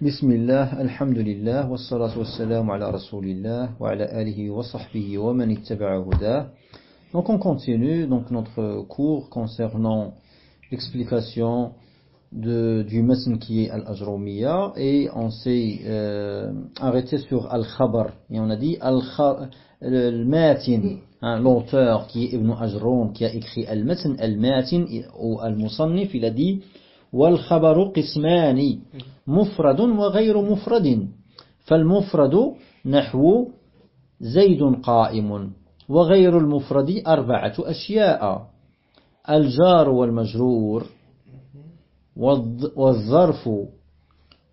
بسم الله الحمد لله والصلاة والسلام على رسول الله وعلى آله وصحبه ومن اتبع هداه Donc on continue donc notre cours concernant l'explication du masn qui est al-ajrumiya et on s'est euh, arrêté sur al-khabar et on a dit al-matin l'auteur qui est Ibn Ajroum qui a écrit al-matn al-matin ou al-musannif il a dit والخبر قسمان مفرد وغير مفرد. فالمفرد نحو زيد قائم وغير المفرد أربعة أشياء. الجار والمجرور والظرف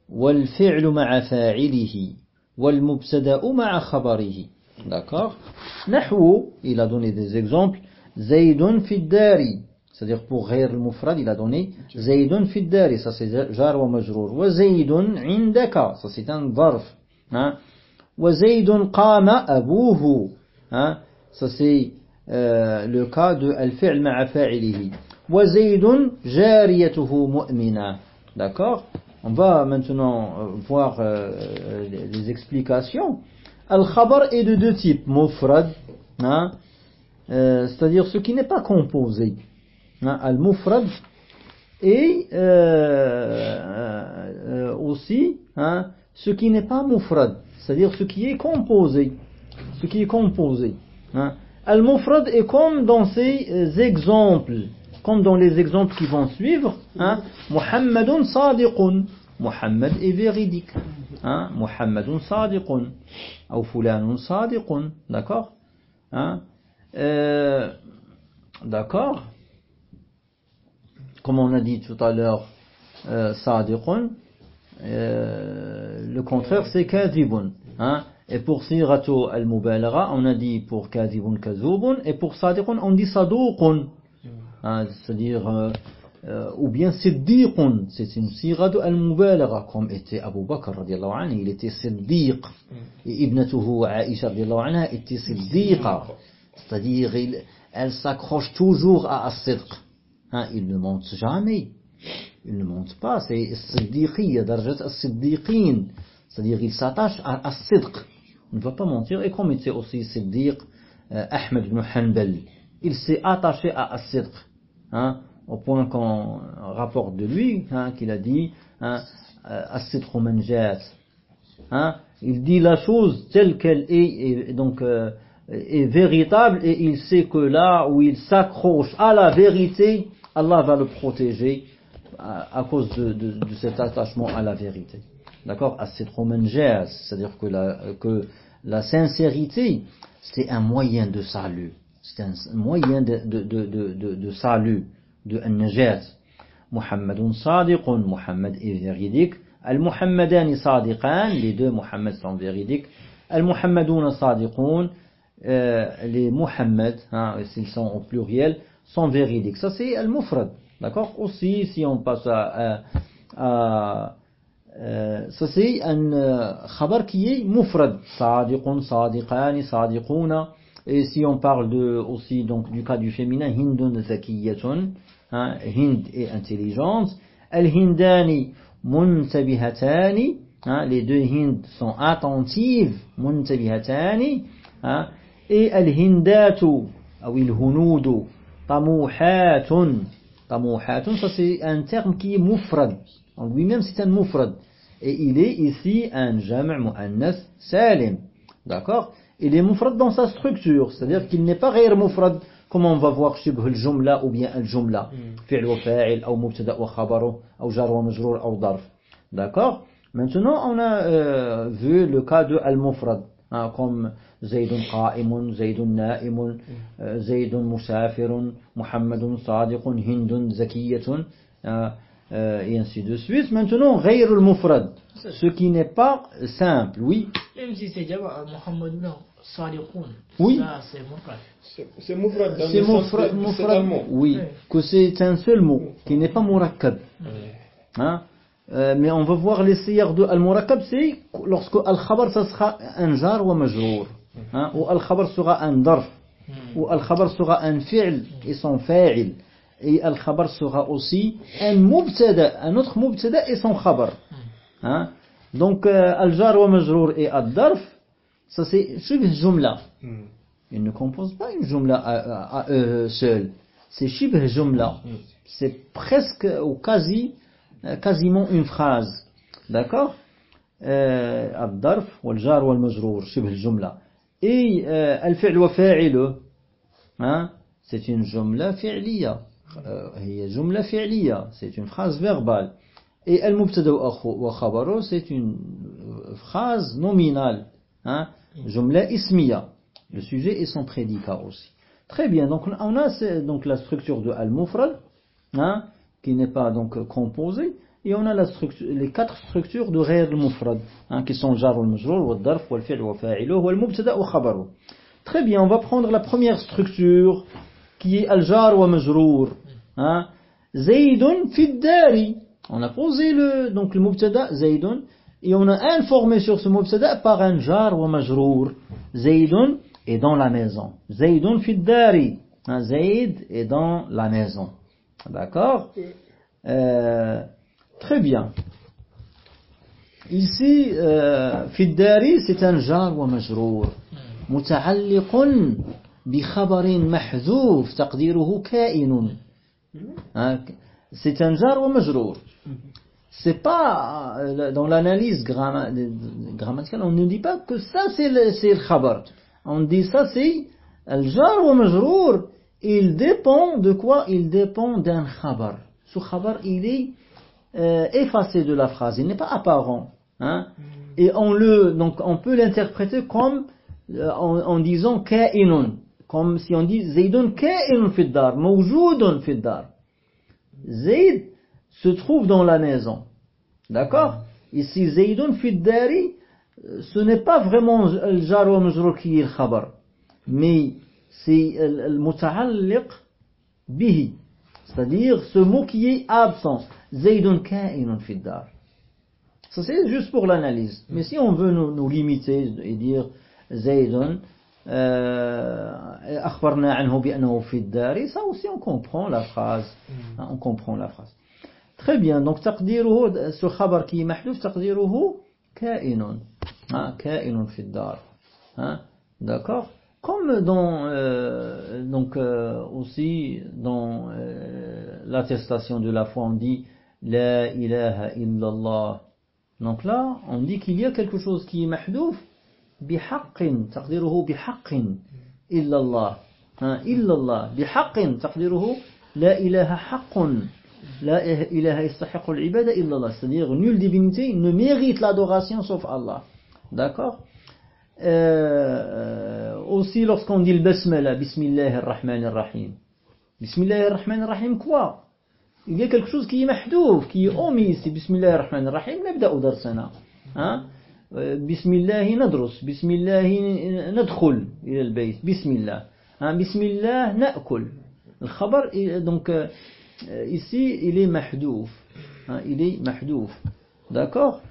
والفعل مع فاعله والمبتدأ مع خبره. نحو il a donné زيد في الدار. C'est-à-dire pour Ghair al-Mufrad, il a donné Zaydun fiddari, ça c'est jar wa majrour. Wa Zaydun indaka, ça c'est un dharf. Hein. Wa Zaydun qama abouhu, hein. ça c'est euh, le cas de al-fi'l ma'a fa'ilihi. Zaydun mu'mina. D'accord? On va maintenant euh, voir euh, les explications. Al-Khabar est de deux types, Mufrad, hein. c'est-à-dire ce qui n'est pas composé. Hein, al-mufrad, et euh, euh, aussi hein, ce qui n'est pas mufrad, c'est-à-dire ce qui est composé. Ce qui est composé. Hein. Al-mufrad est comme dans ces euh, exemples, comme dans les exemples qui vont suivre. Hein, Muhammadun sadiqun. Muhammad est véridique. Muhammadun sadiqun. Ou fulanun sadiqun. D'accord? D'accord? Comme on a dit tout à l'heure, euh, euh, le contraire c'est kadibun. Hein? Et pour siratu al-mubalagha, on a dit pour kadibun kazubun, et pour sadiqun, on dit. Hein? C'est-à-dire, euh, euh, ou bien siddiqun, c'est une siratu al-mubalagha, comme était Abu Bakr radiallahu anhu, il était siddiq. Et ibnatuhu Aisha radiallahu anha était siddiqa. C'est-à-dire, elle s'accroche toujours à as-sidq. Hein, il ne monte jamais. Il ne monte pas. C'est siddiqiyya, darjat as-siddiqin. C'est-à-dire il s'attache à as-sidq. Il ne va pas mentir. Et comme il était aussi siddiq, euh, Ahmed ibn Hanbal, il s'est attaché à as-sidq. Hein, au point qu'on rapporte de lui, hein, qu'il a dit, hein, as-sidq manjat. Il dit la chose telle qu'elle est, donc, euh, est véritable, et il sait que là où il s'accroche à la vérité, Allah va le protéger à, cause de, de, cet attachement à la vérité. D'accord? C'est-à-dire que la, que la sincérité, c'est un moyen de salut. C'est un moyen de, de, de, de, salut, de najat. Muhammadun sadiqun, Muhammad est véridique. Al-Muhammadani sadiqan, les deux Muhammad sont véridiques. Al-Muhammadun sadiqun, euh, les Muhammad, hein, s'ils sont au pluriel, sont véridiques. Ça c'est al-mufrad. D'accord Aussi, si on passe à, à, euh, ça c'est un euh, khabar qui est mufrad. Sadiqun, sadiqani, sadiquna. Et si on parle de, aussi donc du cas du féminin, hindun zakiyatun, hind est intelligence. Al-hindani muntabihatani, hein, les deux hind sont attentives, muntabihatani. Hein, et al-hindatu, ou il-hunudu, Tamouhatun. Tamouhatun, ça c'est un terme qui est mufrad. En lui-même c'est un mufrad. Et il est ici un jam' mu'annas salim. D'accord Il est mufrad dans sa structure. C'est-à-dire qu'il n'est pas غير mufrad comme on va voir شبه الجملة ou bien الجملة. فعل وفاعل أو مبتدأ وخبره أو جار ومجرور أو ظرف. D'accord Maintenant on a euh, vu le cas de al-mufrad. Comme زيد قائم زيد نائم زيد مسافر محمد صادق هند زكية et ainsi de suite. Maintenant, غير المفرد, ce qui n'est pas simple, oui. Même si c'est déjà Muhammad Sadiqun, oui. ça c'est mufrad. C'est mufrad dans c'est le sens que c'est un mot. Oui, que c'est un seul mot, qui n'est pas murakkab. Hein? Euh, mais on va voir les siyar de al-murakkab, c'est lorsque al-khabar, ça sera un jar ou majrour. Hein, ou al-khabar sera un darf, ou al-khabar sera un fi'l et son fa'il. Et al-khabar sera aussi un mubtada, un autre mubtada et son khabar. Hein? Donc, euh, al-jar wa majrour et ad-darf, ça c'est shibh jumla. Ils ne composent pas une jumla à, à- à eux seuls. C'est shibh jumla. C'est presque ou quasi, euh, quasiment une phrase. D'accord euh, الظرف والجار والمجرور شبه الجملة et euh, الفعل وفاعله hein, c'est une جملة فعلية euh, هي جملة فعلية c'est une phrase verbale et المبتدا وأخو- وخبره c'est une euh, phrase nominale hein, جملة اسمية le sujet et son prédicat aussi très bien donc on a c'est- donc la structure de al-mufrad hein, qui n'est pas donc euh, composé, et on a les quatre structures de ghair mufrad hein, qui sont jar al-majrur, wa darf wa al-fi'l wa wa mubtada wa khabaru. Très bien, on va prendre la première structure, qui est al-jar wa majrur. Hein. Fi dari. On a posé le, donc le mubtada, Zaydun, et on a informé sur ce mubtada par un jar wa majrur. Zaydun est dans la maison. Zaydun fi dari. Hein, Zayd est dans la maison. D'accord Euh, Très bien. Ici, euh, في الدار c'est un jar ومجرور متعلق بخبر محذوف تقديره كائن Hein, c'est un jar ومجرور c'est pas euh, dans l'analyse gramma- grammaticale on ne dit pas que ça c'est le, c'est le khabar on dit ça c'est le jar ومجرور il dépend de quoi il dépend d'un khabar ce khabar il est euh, effacé de la phrase, il n'est pas apparent. Hein? Et on le, donc on peut l'interpréter comme euh, en, en disant ka'inun, comme si on dit Zaydun ka'inun fi dar, mawjoudun fi dar. Zayd se trouve dans la maison. D'accord? Ici Zaydun fi dari, euh, ce n'est pas vraiment le jar wa qui est le khabar, mais c'est muta'alliq bihi. C'est-à-dire ce mot qui est absent. Zaydun ka'inun fi dar. Ça c'est juste pour l'analyse. Mais si on veut nous, nous limiter et dire euh, أخبرنا عنه بأنه في الدار ça aussi on comprend la phrase. Hein, On comprend la phrase. Très bien. Donc تقديره ce خبر qui est محذوف تقديره كائن. كائن في الدار. D'accord Comme dans euh, donc euh, aussi dans euh, l'attestation de la foi, on dit la ilaha illallah. Donc là, on dit qu'il y a quelque chose qui est mahdouf bihaqqin, taqdiruhu bihaqqin illallah. hein, Illallah bihaqqin taqdiruhu la ilaha haqqun. La ilaha istahiqul ibada illallah, c'est-à-dire nulle divinité ne mérite l'adoration sauf Allah. D'accord? Euh, aussi lorsqu'on dit le basmala Bismillah ar-Rahman ar-Rahim Bismillah ar-Rahman ar-Rahim quoi il y a quelque chose qui est mahdouf qui est omis ici Bismillah ar-Rahman ar-Rahim نبدأ درسنا ها بسم الله ندرس بسم الله ندخل إلى بسم الله ها بسم الله نأكل الخبر donc euh, ici il est mahdouf hein, il est mahdouf d'accord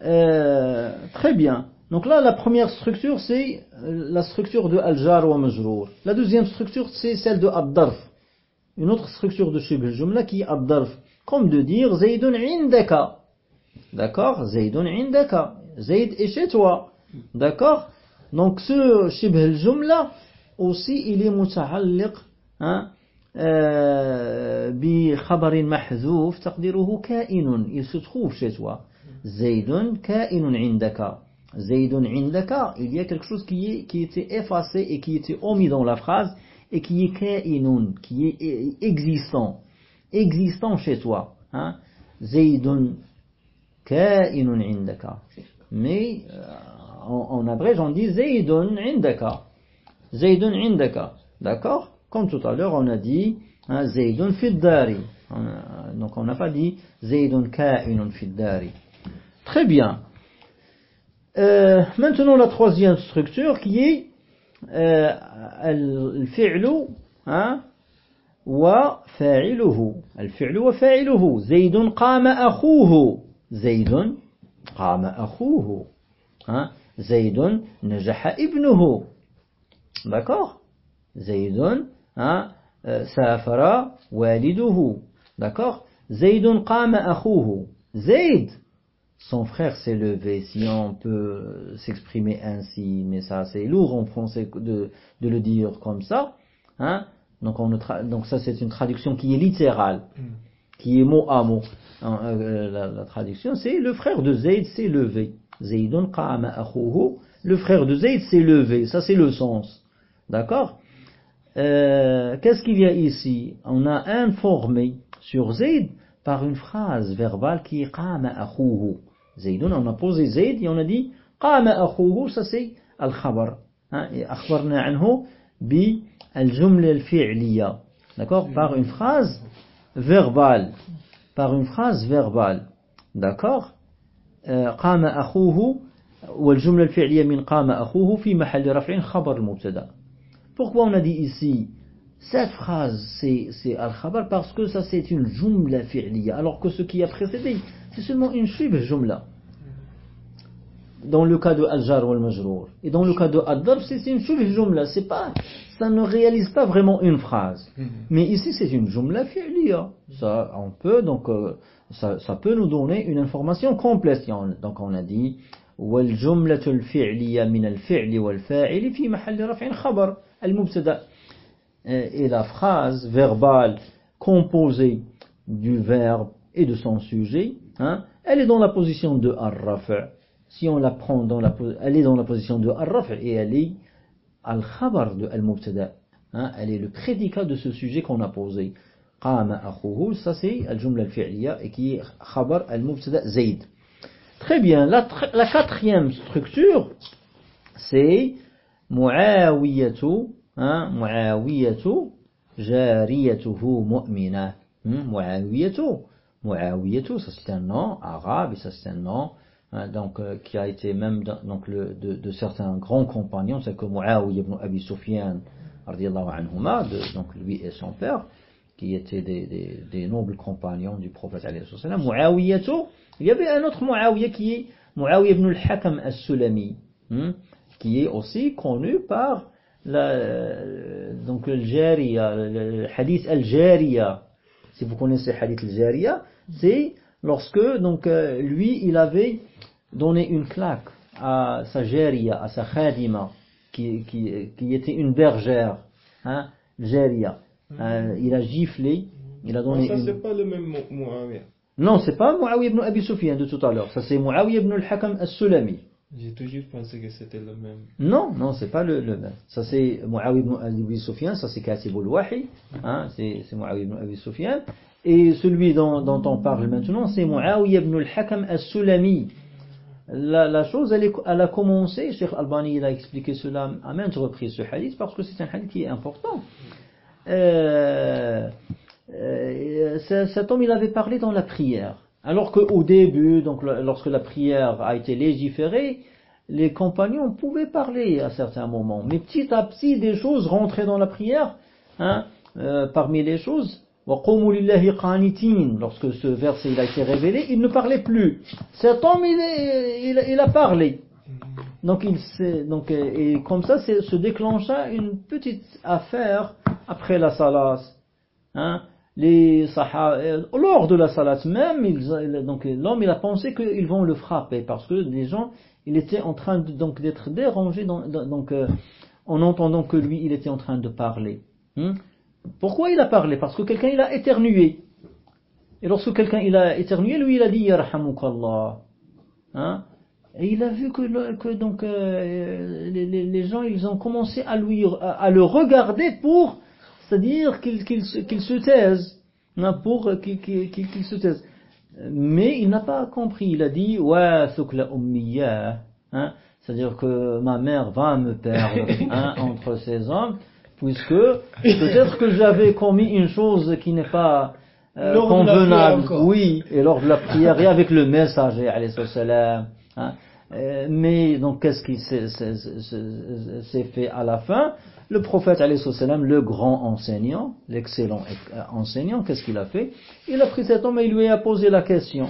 Euh, très bien donc là la première structure c'est euh, la structure de al-jar wa majrour la deuxième structure c'est celle de ad-darf une autre structure de shibh jumla qui est ad-darf comme de dire zaydun indaka D'accord Zaydun indaka. Zayd est chez toi. D'accord Donc ce shibh al-jumla aussi il est muta'alliq hein, euh, بخبر محذوف تقديره كائن il se trouve chez toi زيد كائن عندك Zaydun indaka, il y a quelque chose qui, est, qui était effacé et qui était omis dans la phrase et qui est kainun, qui est existant, existant chez toi. Hein? Zaydun kainun indaka. Mais euh, en, en, abrège, on dit Zaydun indaka. Zaydun indaka. D'accord? Comme tout à l'heure, on a dit hein, Zaydun fiddari. Donc on n'a pas dit Zaydun kainun fiddari. Très bien. Euh, maintenant la troisième structure qui est الفعل وفاعله الفعل وفاعله زيد قام أخوه زيد قام أخوه زيد نجح ابنه d'accord? زيد سافر والده d'accord? زيد قام أخوه زيد son frère s'est levé, si on peut s'exprimer ainsi, mais ça c'est lourd en français de, de le dire comme ça. Hein donc, on donc ça c'est une traduction qui est littérale, qui est mot à mot. Hein, euh, la, la traduction c'est le frère de Zayd s'est levé. Zaydun qama. Le frère de Zayd s'est levé, ça c'est le sens. D'accord? Euh, Qu'est-ce qu'il y a ici? On a informé sur Zayd par une phrase verbale qui est qama akhuhu. Zaydun, on a posé Zayd et on a dit qama akhuhu, ça c'est al-khabar. Anhu bi al-jumla al-fi'liya. D'accord Par une phrase verbale. Par une phrase verbale. D'accord آه، قام أخوه والجملة الفعلية من قام أخوه في محل رفع خبر المبتدا Pourquoi on a dit ici cette phrase c'est c'est al-khabar parce que ça c'est une jumla fi'liya alors que ce qui a précédé c'est seulement une shibh jumla dans le cas de al-jar ou al-majrour et dans le cas de ad-darb c'est une shibh jumla c'est pas ça ne réalise pas vraiment une phrase mais ici c'est une jumla fi'liya ça on peut donc euh, ça, ça peut nous donner une information complète Si on- donc on a dit والجملة الفعلية من الفعل والفاعل في محل رفع خبر المبتدا et la phrase verbale composée du verbe et de son sujet, hein, elle est dans la position de ar-raf'. Si on la prend dans la, elle est dans la position de ar-raf' et elle est al-khabar de al-mubtada. Hein, elle est le prédicat de ce sujet qu'on a posé. Qama akhuhu, ça c'est al-jumla al-fi'liya et qui est khabar al-mubtada zayd. Très bien, la, la quatrième structure, c'est Muawiyatu, hein, Muawiyatu, jariyatuhu mu'mina. Hmm, Muawiyatu, Muawiyatu, ça c'est un nom arabe ça c'est un nom hein, donc, euh, qui a été même donc, le, de, certains grands compagnons, c'est que Muawiya ibn Abi Sufyan, anhuma, de- donc lui et son père, qui étaient des, des, nobles compagnons du prophète. Muawiyatu, il y avait un autre Muawiya qui est Muawiya ibn al-Hakam al-Sulami, hmm, qui est aussi connu par la, euh, donc le Jariya, le, hadith al-Jariya. Si vous connaissez le hadith al-Jariya, c'est lorsque donc euh, lui il avait donné une claque à sa Jariya, à sa Khadima, qui, qui, qui était une bergère, hein, Jariya. Euh, il a giflé, il a Ah, donné ça, une... c'est pas le même Muawiyah. Non, c'est pas Muawiya ibn Abi Sufyan de tout à l'heure. Ça c'est Muawiya ibn al-Hakam al-Sulami. J'ai toujours pensé que c'était le même. Non, non, c'est pas le, le même. Ça c'est Muawiya ibn Abi Sufyan, ça c'est Katib al-Wahi, hein, c'est c'est Muawiya ibn Sufyan. Et celui dont, dont on parle maintenant, c'est Muawiya ibn al-Hakam al-Sulami. La, la chose, elle, est- elle a commencé, Cheikh Albani il a expliqué cela à maintes reprises, ce hadith, parce que c'est un hadith qui est important. Euh, euh, ce- cet homme, il avait parlé dans la prière. Alors qu'au début, donc lorsque la prière a été légiférée, les compagnons pouvaient parler à certains moments, mais petit à petit des choses rentraient dans la prière. Hein, euh, parmi les choses, lorsque ce verset il a été révélé, il ne parlait plus. Cet homme il, est, il, a parlé. Donc, il donc et comme ça se déclencha une petite affaire après la salas. Hein, euh, lors de la salat même, ils- donc l'homme il a pensé qu'ils vont le frapper parce que les gens, il était en train donc d'être dérangé donc euh, en entendant que lui il était en train de parler. Hein. Pourquoi il a parlé? Parce que quelqu'un il a éternué. Et lorsque quelqu'un il a éternué, lui il a dit Yarhamukallah. Hein? Et il a vu que, donc euh, les, gens ils ont commencé à lui à le regarder pour c'est-à-dire qu'il se- qu'il se taise. Pour qu'il qu'il- qu'il se taise. Mais il n'a pas compris. Il a dit wa thukla ummiyah hein, c'est-à-dire que ma mère va me perdre hein, entre ces hommes puisque peut-être que j'avais commis une chose qui n'est pas euh, convenable. oui et lors de la prière et avec le messager alayhi salam hein. Euh, mais donc qu'est-ce qui s'est s'est- s'est- s'est fait à la fin Le prophète alayhi salam, le grand enseignant, l'excellent euh, enseignant, qu'est-ce qu'il a fait Il a pris cet homme et il lui a posé la question.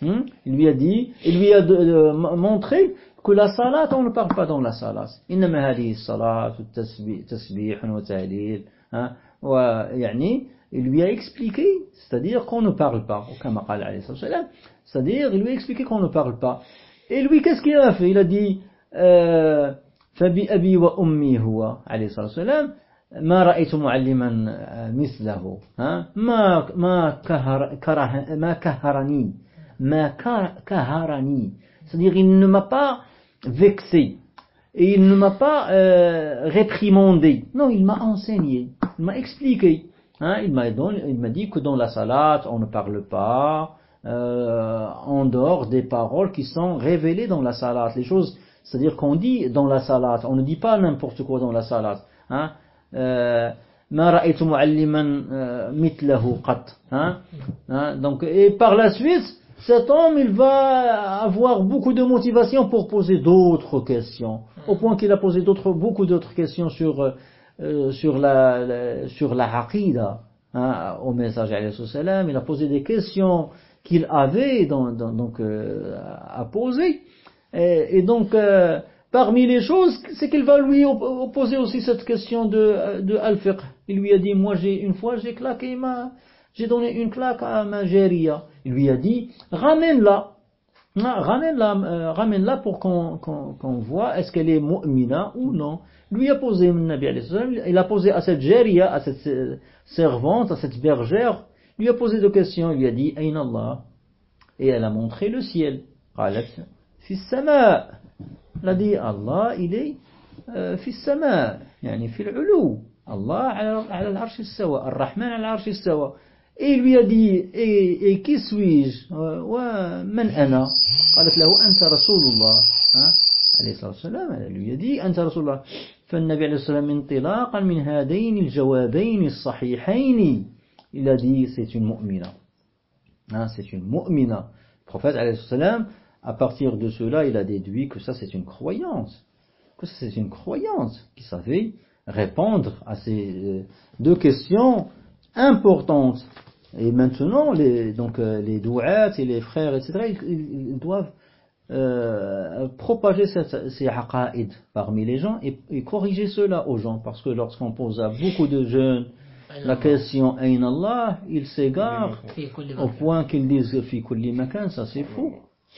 Hmm il lui a dit, il lui a de- de- montré que la salat, on ne parle pas dans la salat. إنما هذه الصلاة والتسبيح تسبيح وتهليل hein, ويعني il lui a expliqué c'est-à-dire qu'on ne parle pas كما قال عليه الصلاة والسلام c'est-à-dire il lui a expliqué qu'on ne parle pas et lui qu'est-ce qu'il a fait il a dit euh, فبأبي وأمي هو عليه الصلاة والسلام ما رأيت معلما مثله ها ما ما كهر كره ما كهرني ما كه- كهرني c'est-à-dire il ne m'a pas vexé et il ne m'a pas euh, réprimandé non il m'a enseigné il m'a expliqué hein, il m'a donné- il m'a dit que dans la salade on ne parle pas euh, en dehors des paroles qui sont révélées dans la salat. Les choses, c'est-à-dire qu'on dit dans la salat, on ne dit pas n'importe quoi dans la salat. Hein? Euh, euh hein. hein? Donc, et par la suite, cet homme, il va avoir beaucoup de motivation pour poser d'autres questions. Au point qu'il a posé d'autres, beaucoup d'autres questions sur, euh, sur la, la, sur la Aqidah, hein, au message, il a posé des questions qu'il avait dans, dans- donc, euh, à poser. Et, et donc, euh, parmi les choses, c'est qu'il va lui op- opposer aussi cette question de, de al-fiqh. Il lui a dit, moi, j'ai, une fois, j'ai claqué ma, j'ai donné une claque à ma géria. Il lui a dit, ramène-la. Ah, Ramène-la, euh, ramène-la pour qu'on, qu'on, qu'on voit est-ce qu'elle est mu'mina ou non. Lui a posé, il a posé à cette géria, à cette euh, servante, à cette bergère, lui a posé des questions, il lui a dit Aïn Allah Et elle a montré le ciel. Qalat fi. Elle a dit Allah, il est Fissama. yani fi l'ulou. Allah ala l'arsh sawa, Ar-Rahman ala l'arsh sawa. Et il lui a dit Et, et qui suis-je Wa man ana Qalat lahu anta Rasulullah. Hein? عليه الصلاة والسلام على اليدي أنت رسول الله فالنبي عليه الصلاة والسلام انطلاقا من هذين الجوابين الصحيحين il a dit c'est une mu'mina Hein, c'est une mu'mina. Le prophète, à partir de cela, il a déduit que ça c'est une croyance. Que c'est une croyance qui savait répondre à ces euh, deux questions importantes. Et maintenant, les, donc, euh, les douats et les frères, etc., ils, doivent euh, propager ces aqaïd parmi les gens et, et corriger cela aux gens. Parce que lorsqu'on pose à beaucoup de jeunes la question Ayn Allah, ils s'égarent au point qu'ils disent fi kulli makan, ça c'est fou.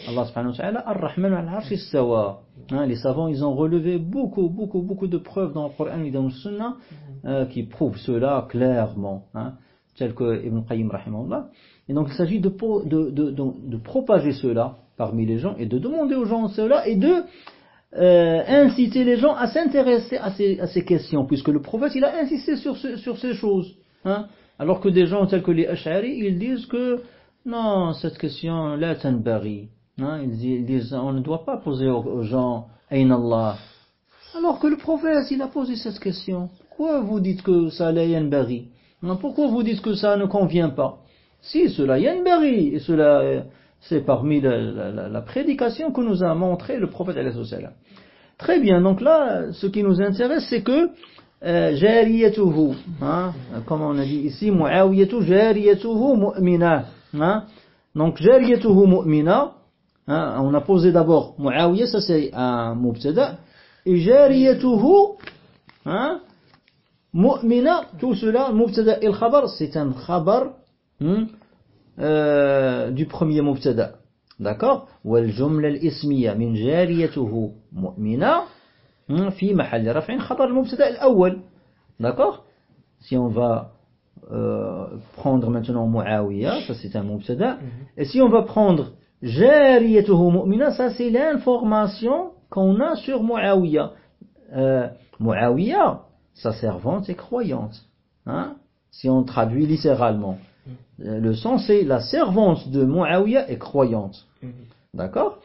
Allah subhanahu wa ta'ala, Ar-Rahman al-Arshi sawa. Hein, les savants, ils ont relevé beaucoup, beaucoup, beaucoup de preuves dans le Coran et dans le Sunna euh, qui prouvent cela clairement, hein, tel que Ibn Qayyim rahimahullah. Et donc il s'agit de, de, de, de, propager cela parmi les gens et de demander aux gens cela et de euh, inciter les gens à s'intéresser à ces, à ces questions, puisque le prophète il a insisté sur, ce- sur ces choses. Hein, alors que des gens tels que les Ash'ari, ils disent que non, cette question, la tanbari. Hein, ils disent- on ne doit pas poser aux, gens Ayn Allah. Alors que le prophète il a posé cette question. Pourquoi vous dites que ça la yanbari Pourquoi vous dites que ça ne convient pas? Si cela yanbari, et cela euh, c'est parmi la, prédication que nous a montré le prophète. Très bien, donc là, ce qui nous intéresse, c'est que euh, jariyatuhu, hein, comme on a dit ici, muawiyatu jariyatuhu mu'mina. Hein, donc jariyatuhu mu'mina, hein, on a posé d'abord muawiya, ça c'est un mubtada, et jariyatuhu, hein, mu'mina, tout cela, mubtada et le khabar, c'est un khabar hein, euh, du premier mubtada. D'accord والجملة الاسمية من جاريته مؤمنة hein, في محل رفع خبر المبتدا الأول D'accord Si on va euh, prendre maintenant Muawiyah, ça c'est un mubtada, et si on va prendre Jariyatuhu mu'mina, ça c'est l'information qu'on a sur Muawiyah. Euh, Muawiyah, sa servante est croyante. Hein si on traduit littéralement. Euh, Le sens c'est la servante de Muawiyah est croyante. D'accord?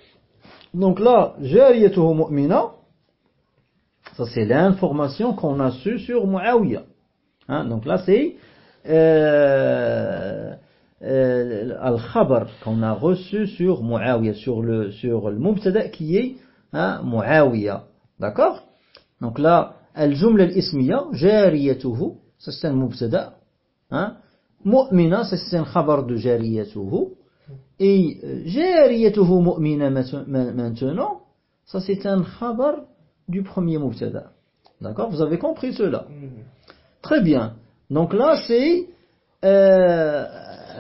Donc là, Jariyatuhu mu'mina, ça c'est l'information qu'on a su sur Muawiyah. Hein, donc là c'est euh, euh, al-khabar qu'on a reçu sur Muawiyah, sur le, sur le mubtada qui est hein, Muawiyah. D'accord? Donc là, al-jumla al-ismiya, jariyatuhu, ça c'est un mubtada. Hein, mu'mina, ça c'est un khabar de jariyatuhu. Et jariyatuhu mu'mina maintenant, ça c'est un khabar du premier mubtada. D'accord? Vous avez compris cela Très bien. Donc là, c'est euh,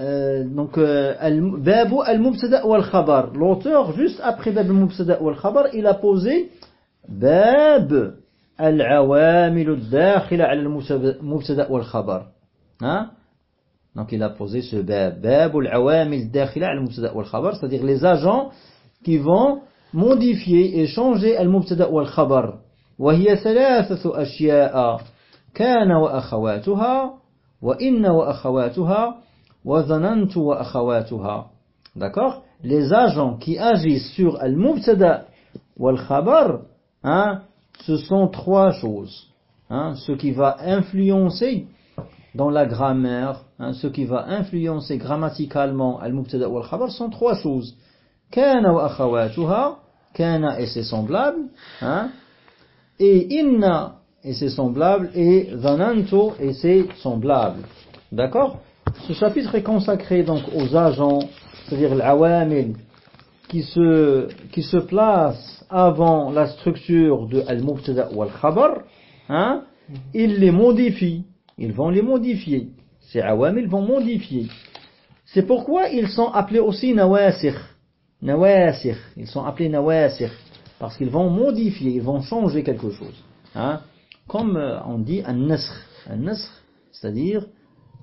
euh, donc euh, babu al-mubtada wal khabar. L'auteur, juste après bab al-mubtada wal khabar, il a posé bab al-awamil al-dakhila al-mubtada wal khabar. Hein? Donc il a posé ce bab, bab al-awamil al-dakhila ala al-mubtada wal khabar, c'est-à-dire les agents qui vont modifier et changer al-mubtada wal khabar. وهي ثلاثة أشياء كان وأخواتها وإن وأخواتها وظننت وأخواتها D'accord Les agents qui agissent sur al-mubtada wal-khabar, hein, ce sont trois choses. Hein, ce qui va influencer dans la grammaire, hein, ce qui va influencer grammaticalement al-mubtada wal-khabar sont trois choses. Kana wa akhawatuha, kana et ses semblables, hein, et inna et ses semblables, et dhanantu et ses semblables. D'accord? Ce chapitre est consacré donc aux agents, c'est-à-dire l'awamil, qui se, qui se placent avant la structure de al-mubtada ou al-khabar, hein, ils les modifient, ils vont les modifier. Ces awamil vont modifier. C'est pourquoi ils sont appelés aussi nawasikh. Nawasikh. Ils sont appelés nawasikh. Parce qu'ils vont modifier, ils vont changer quelque chose. Hein? Comme euh, on dit un nasr. Un nasr, c'est-à-dire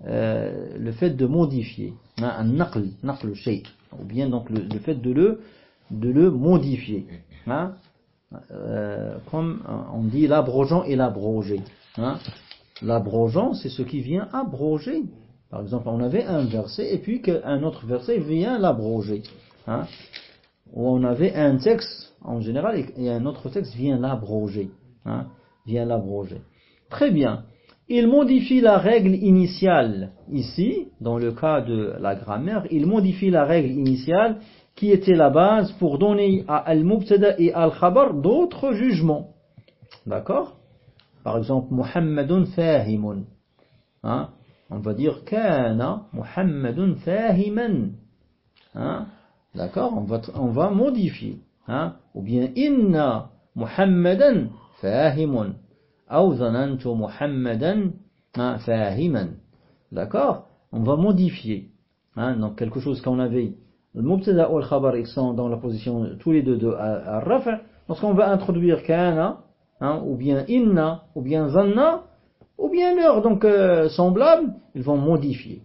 euh, le fait de modifier. Hein, un naql, naql shay. Ou bien donc le, fait de le, de le modifier. Hein? Euh, comme on dit l'abrogeant et l'abrogé. L'abrogeant, c'est ce qui vient abroger. Par exemple, on avait un verset et puis qu'un autre verset vient l'abroger. Hein. Ou on avait un texte en général et- un autre texte vient l'abroger. Hein, vient l'abroger. Très bien. Il modifie la règle initiale ici, dans le cas de la grammaire, il modifie la règle initiale qui était la base pour donner à al-mubtada et al-khabar d'autres jugements. D'accord? Par exemple, Muhammadun fahimun. Hein? On va dire Kana Muhammadun fahiman. Hein? D'accord? On va, modifier. Hein? Ou bien Inna Muhammadan fahimun. Ou zanantu Muhammadan hein, fahiman. D'accord? On va modifier. Donc quelque chose qu'on avait. Le mubtada ou le khabar, ils sont dans la position tous les deux de euh, al-rafa'. Lorsqu'on va introduire Kana, Hein, ou bien inna, ou bien zanna, ou bien leur donc euh, semblable, ils vont modifier.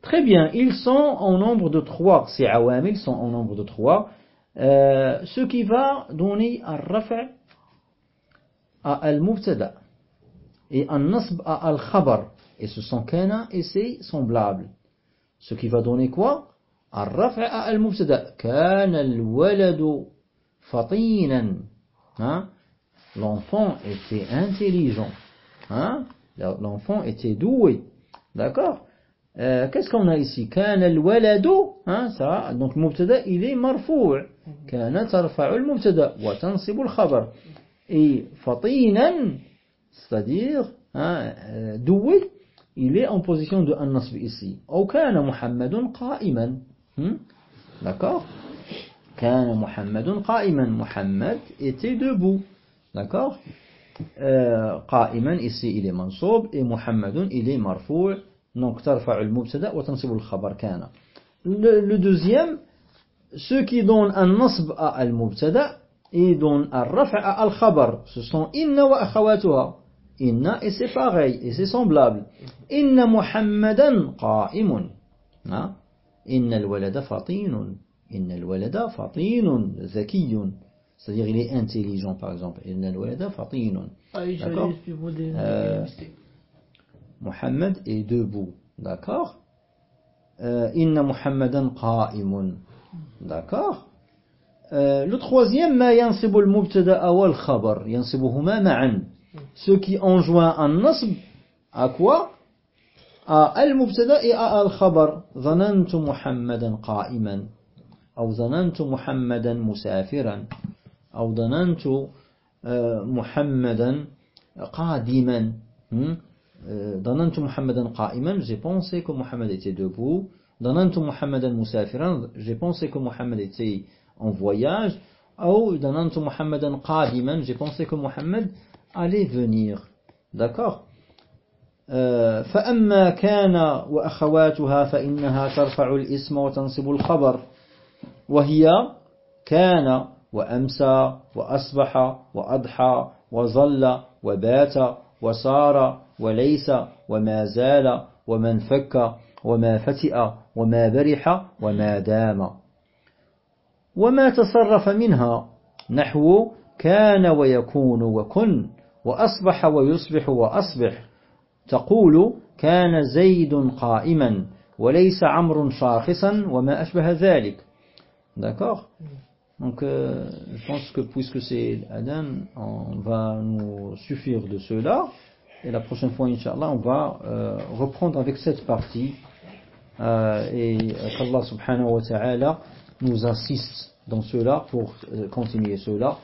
Très bien, ils sont en nombre de trois, ces awamil sont en nombre de trois, euh, ce qui va donner un rafa à al-mubtada et un nasb à al-khabar, et ce sont kana et ses semblables. Ce qui va donner quoi? Un rafa à al-mubtada, kana al-waladu fatinan. Hein? L'enfant était intelligent. Hein? L'enfant était doué. D'accord euh, Qu'est-ce qu'on a ici كان الولد hein, ça, donc المبتدا il est مرفوع كان ترفع المبتدا وتنصب الخبر et فطينا c'est-à-dire hein, euh, doué il est en position de un nasb ici أو كان محمد قائما hmm? d'accord كان محمد قائما محمد était debout D'accord euh, قائما ici il est منصوب et محمد il est مرفوع donc ترفع المبتدا وتنصب الخبر كان le, le deuxième ceux qui donnent un nasb à al-mubtada et donnent un rafa à al-khabar ce sont inna wa akhawatuha inna et c'est pareil et c'est semblable inna muhammadan qa'imun inna al-walada fatinun inna al-walada fatinun zakiyun C'est-à-dire, il est intelligent, par exemple. D'accord euh, Mohammed est debout. D'accord euh, Inna Muhammadan qa'imun. D'accord euh, Le troisième, ma yansibul mubtada wal khabar. Yansibuhuma ma'an. Ce qui enjoint un nasb, à quoi À al-mubtada et à al-khabar. Zanantu Muhammadan qa'iman. Ou zanantu Muhammadan musafiran. أو ظننت آه، محمدا قادما ظننت محمدا قائما j'ai pensé que Mohammed était debout. ظننت محمدا مسافرا j'ai pensé que Mohammed était en voyage. أو ظننت محمدا قادما j'ai pensé que Mohammed allait venir. D'accord آه، فأما كان وأخواتها فإنها ترفع الإسم وتنصب الخبر. وهي كان وأمسى وأصبح وأضحى وظل وبات وصار وليس وما زال ومن فك وما فتئ وما برح وما دام. وما تصرف منها نحو كان ويكون وكن وأصبح ويصبح وأصبح. تقول كان زيد قائما وليس عمر شاخصا وما أشبه ذلك. Donc, euh, je pense que puisque c'est Adam, on va nous suffire de cela. Et la prochaine fois, Inch'Allah, on va euh, reprendre avec cette partie. Euh, et qu'Allah subhanahu wa ta'ala nous assiste dans cela pour continuer cela.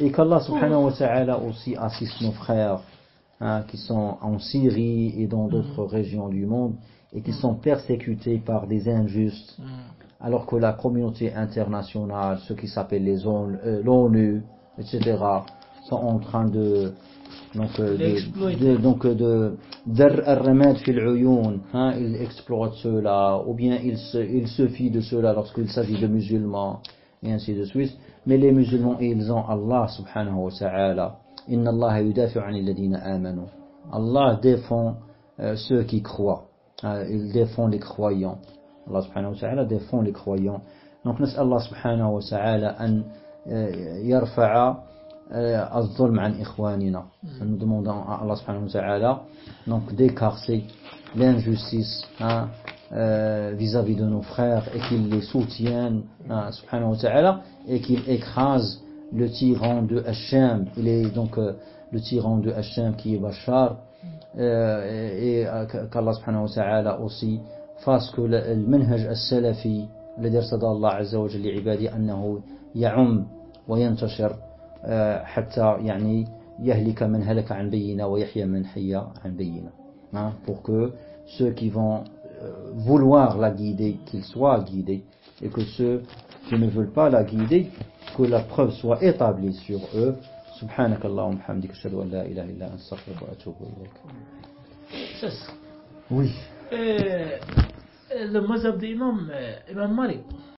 Et qu'Allah subhanahu wa ta'ala aussi assiste nos frères hein, qui sont en Syrie et dans d'autres régions du monde et qui sont persécutés par des injustes alors que la communauté internationale, ce qui s'appelle les ONU, euh, l'ONU, etc., sont en train de donc euh, de, donc euh, de hein, ils exploitent cela ou bien ils se ils se fient de cela lorsqu'il s'agit de musulmans et ainsi de suite. Mais les musulmans ils ont Allah subhanahu wa ta'ala. Inna Allah yudafi'u 'anil ladina amanu. Allah défend euh, ceux qui croient. Hein, il défend les croyants Allah subhanahu wa ta'ala défend les croyants donc نسأل الله سبحانه وتعالى أن euh, يرفع euh, الظلم عن إخواننا nous demandons à Allah subhanahu wa ta'ala donc d'écarter l'injustice hein, euh, vis-à-vis de nos frères et qu'il les soutienne hein, subhanahu wa ta'ala et qu'il écrase le tyran de Hacham il est donc euh, le tyran de Hacham qui est Bachar euh, et euh, qu'Allah subhanahu wa ta'ala aussi فاسكو المنهج السلفي الذي ارتضى الله عز وجل لعباده أنه يعم وينتشر آه، حتى يعني يهلك من هلك عن بينة ويحيى من حيا عن بينة. Pour que ceux qui vont euh, vouloir la guider qu'ils soient guidés et que ceux qui ne veulent pas la guider que la preuve soit établie sur eux. سبحانك اللهم وبحمدك اشهد ان لا اله الا انت استغفرك واتوب اليك oui. Euh, euh, le mazhab d'imam, euh, Imam Malik,